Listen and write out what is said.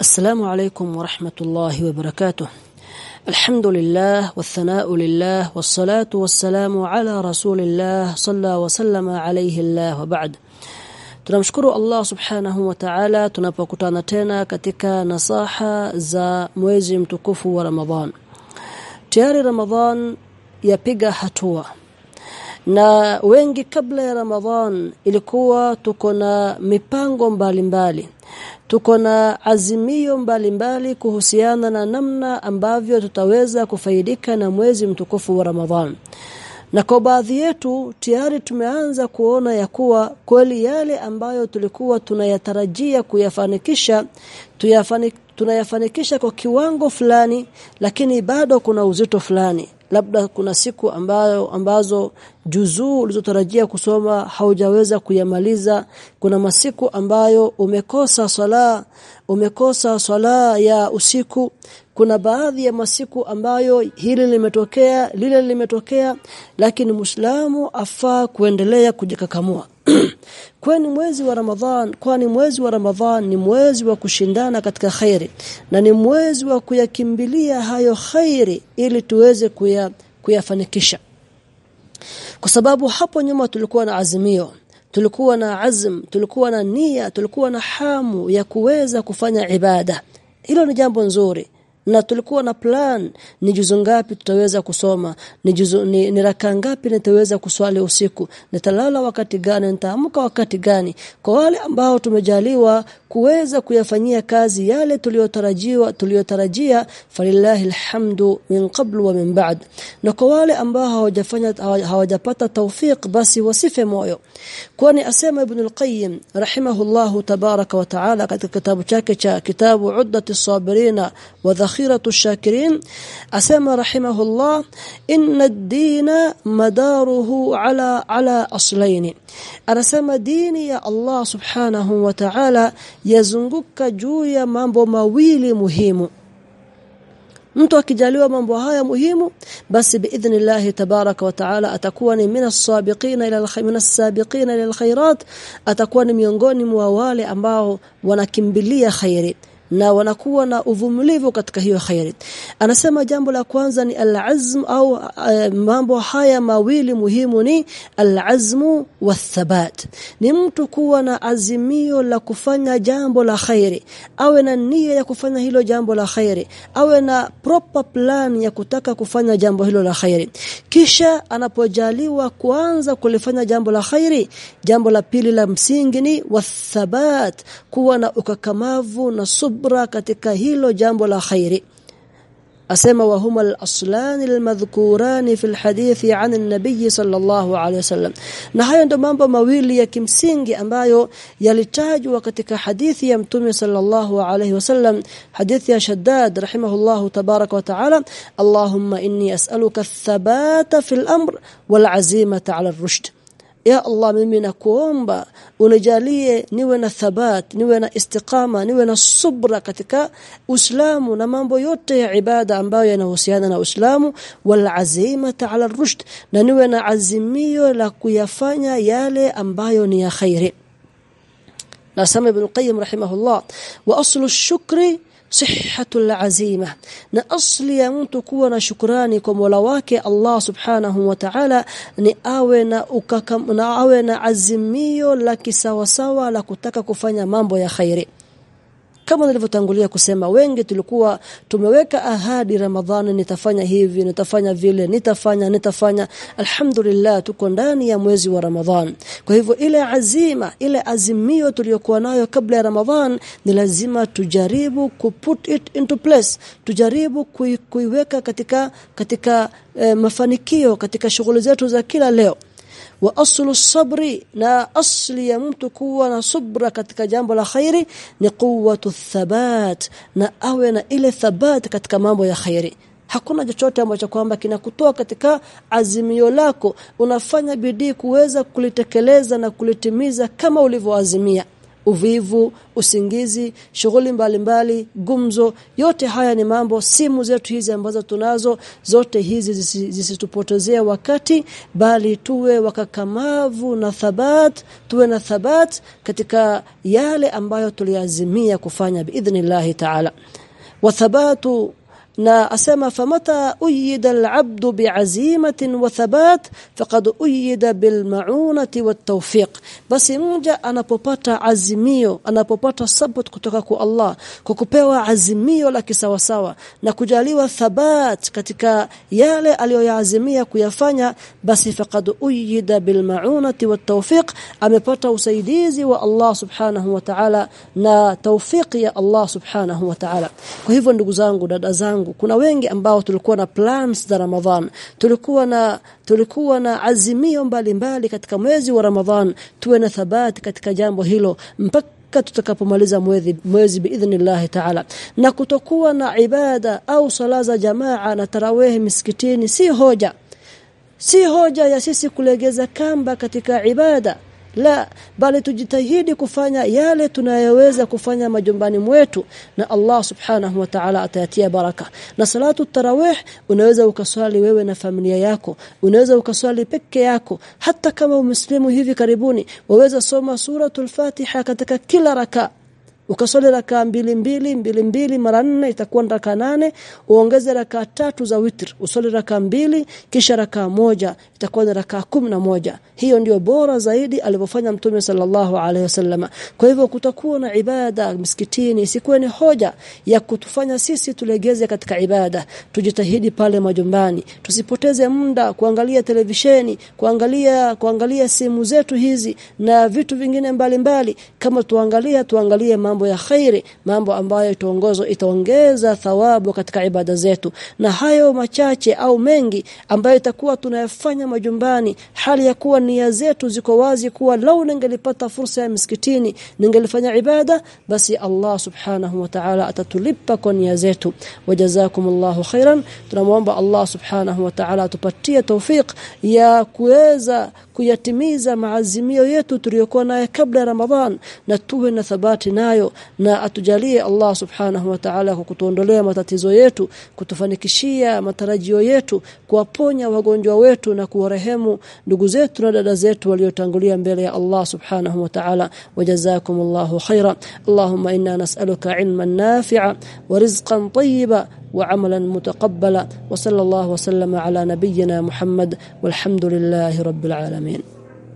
السلام عليكم ورحمة الله وبركاته الحمد لله والثناء لله والصلاة والسلام على رسول الله صلى وسلم عليه الله وبعد Tunamshukuru Allah Subhanahu wa Ta'ala tunapokutana tena katika nasaha za mwezi mtukufu wa Ramadhan. Tayari Ramadhan yapiga hatua. Na wengi kabla ya Ramadhan ilikuwa tuko na mipango mbalimbali. Tuko na azimio mbalimbali kuhusiana na namna ambavyo tutaweza kufaidika na mwezi mtukufu wa Ramadhan. Na kwa baadhi yetu tayari tumeanza kuona ya kuwa kweli yale ambayo tulikuwa tunayatarajia kuyafanikisha tuyafanik, tunayafanikisha kwa kiwango fulani lakini bado kuna uzito fulani labda kuna siku ambayo ambazo juzuu ulizotarajia kusoma haujaweza kuyamaliza. Kuna masiku ambayo umekosa swala umekosa swala ya usiku. Kuna baadhi ya masiku ambayo hili limetokea lile limetokea lakini muislamu afaa kuendelea kujikakamua kwani mwezi wa Ramadhan kwani mwezi wa Ramadhan ni mwezi wa kushindana katika khairi. Na ni mwezi wa kuyakimbilia hayo khairi ili tuweze kuya, kuyafanikisha. Kwa sababu hapo nyuma tulikuwa na azimio. Tulikuwa na azm tulikuwa na nia tulikuwa na hamu ya kuweza kufanya ibada. Hilo ni jambo nzuri na tulikuwa na plan ni juzu ngapi tutaweza kusoma ni juzu ni, ni raka ngapi nitaweza kuswali usiku nitalala wakati gani nitaamka wakati gani. Kwa wale ambao tumejaliwa kuweza kuyafanyia kazi yale tuliyotarajiwa tuliyotarajia falillahi alhamdu min qabl wa min ba'd. Na kwa wale ambao hawajafanya hawajapata tawfik basi wasife moyo. Kwani asema ibn al-qayyim rahimahullahu tabaraka wa taala katika kitabu chake cha kitabu uddati sabirina wa dhakhiratu shakirin asema rahimahullah inna ad-dina madaruhu ala ala aslaini anasema dini ya Allah subhanahu wa ta'ala yazunguka juu ya mambo mawili muhimu mtu akijaliwa mambo haya muhimu basi biidhnillah tabaraka wa taala atakuwa ni minas sabiqina ila minas sabiqina ila alkhairat atakuwa ni miongoni mwa wale ambao wanakimbilia khairi na wanakuwa na uvumilivu katika hiyo khairi anasema jambo la kwanza ni al-azm au e, mambo haya mawili muhimu ni al-azmu wathabat ni mtu kuwa na azimio la kufanya jambo la khairi awe na nia ya kufanya hilo jambo la khairi awe na proper plan ya kutaka kufanya jambo hilo la khairi kisha anapojaliwa kuanza kulifanya jambo la khairi jambo la pili la msingi ni wathabat kuwa na ukakamavu na sub subra katika hilo jambo la khairi asema wa huma al-aslan al-madhkuran fi al-hadith an an-nabiy sallallahu alayhi wasallam na haya ndo mambo mawili ya kimsingi ambayo yalitajwa katika hadithi ya mtume sallallahu alayhi wasallam hadithi ya Shaddad rahimahullahu tabaraka wa taala Allahumma inni as'aluka ath-thabata fi al-amr wal-azimata 'ala ar-rushd ya Allah mimi nakuomba unijalie niwe na thabat niwe na istiqama niwe na subra katika Uislamu na mambo yote ya ibada ambayo yanahusiana na Uislamu wal azimata ala rushd na niwe na azimio la kuyafanya yale ambayo ni ya khairi nasema ibn qayyim rahimahullah wa aslu shukri sihhatul azima na asli ya mtu kuwa na shukrani kwa Mola wake Allah subhanahu wa ta'ala ni awe na ukakam, na awe na azimio la kisawasawa la kutaka kufanya mambo ya khairi kama nilivyotangulia kusema wengi tulikuwa tumeweka ahadi ramadhani nitafanya hivi nitafanya vile nitafanya nitafanya. Alhamdulillah tuko ndani ya mwezi wa ramadhan. Kwa hivyo ile azima ile azimio tuliyokuwa nayo kabla ya ramadhan ni lazima tujaribu kuput it into place. Tujaribu kui, kuiweka katika katika eh, mafanikio katika shughuli zetu za kila leo wa aslu sabri na asli ya mtu kuwa na subra katika jambo la khairi ni quwwatu thabat na awe na ile thabat katika mambo ya khairi. Hakuna chochote ambacho kwamba kinakutoa katika azimio lako. Unafanya bidii kuweza kulitekeleza na kulitimiza kama ulivyoazimia uvivu usingizi shughuli mbalimbali gumzo. Yote haya ni mambo simu zetu hizi ambazo tunazo zote hizi zisitupotezee wakati bali tuwe wakakamavu na thabat tuwe na thabat katika yale ambayo tuliazimia kufanya biidhnillah ta'ala. Wa thabatu na asema famata uyida al-abdu bi'azimatin wa thabat faqad uyida bil ma'unati tawfiq. Basi mja anapopata azimio anapopata support kutoka kwa Allah kwa kupewa azimio la kisawasawa na kujaliwa thabat katika yale aliyoyazimia kuyafanya basi faqad uyida bil ma'unati tawfiq amepata usaidizi wa Allah subhanahu wa ta'ala na tawfiq ya Allah subhanahu wa ta'ala. Kwa hivyo ndugu zangu dada zangu kuna wengi ambao tulikuwa na plans za Ramadhan. Tulikuwa na tulikuwa na azimio mbalimbali katika mwezi wa Ramadhan. Tuwe na thabati katika jambo hilo mpaka tutakapomaliza mwezi mwezi biidhnillah ta'ala. Na kutokuwa na ibada au sala za jamaa na tarawih miskitini si hoja. Si hoja ya sisi kulegeza kamba katika ibada la bali tujitahidi kufanya yale tunayoweza kufanya majumbani mwetu na Allah subhanahu wa ta'ala atayatia baraka. Na salatu tarawih unaweza ukaswali wewe na familia yako unaweza ukaswali peke yako. Hata kama umuslimu hivi karibuni waweza soma suratul fatiha katika kila raka ukaswali raka mbili mbili mbili mbili mara nne itakuwa raka nane. Uongeze raka tatu za witr. Uswali raka mbili kisha raka moja itakuwa ni raka moja. Hiyo ndio bora zaidi alivyofanya mtume sallallahu alaihi wasallama kwa hivyo kutakuwa na ibada msikitini isikuwe ni hoja ya kutufanya sisi tulegeze katika ibada. Tujitahidi pale majumbani. Tusipoteze muda kuangalia televisheni kuangalia kuangalia simu zetu hizi na vitu vingine mbalimbali. Mbali. kama tuangalia tuangalie mambo ya khairi mambo ambayo itaongozo itaongeza thawabu katika ibada zetu. Na hayo machache au mengi ambayo itakuwa tunayafanya majumbani hali ya kuwa nia zetu ziko wazi kuwa lau ningelipata fursa ya msikitini ningelifanya ibada basi Allah subhanahu wa ta'ala atatulipa kwa nia zetu. Wajazakumullahu khairan. Tunamwomba Allah subhanahu wa ta'ala atupatie tawfik ya kuweza kuyatimiza maazimio yetu tuliyokuwa naye kabla ya Ramadhan na tuwe na thabati nayo na atujalie Allah subhanahu wa ta'ala kwa kutuondolea matatizo yetu kutufanikishia matarajio yetu kuwaponya wagonjwa wetu na kuwarehemu ndugu zetu na dada zetu waliotangulia mbele ya Allah subhanahu wa ta'ala wajazakumullahu khaira Allahumma inna nas'aluka ilman nafi'a wa rizqan tayyiba وعملا متقبلا وصلى الله وسلم على نبينا محمد والحمد لله رب العالمين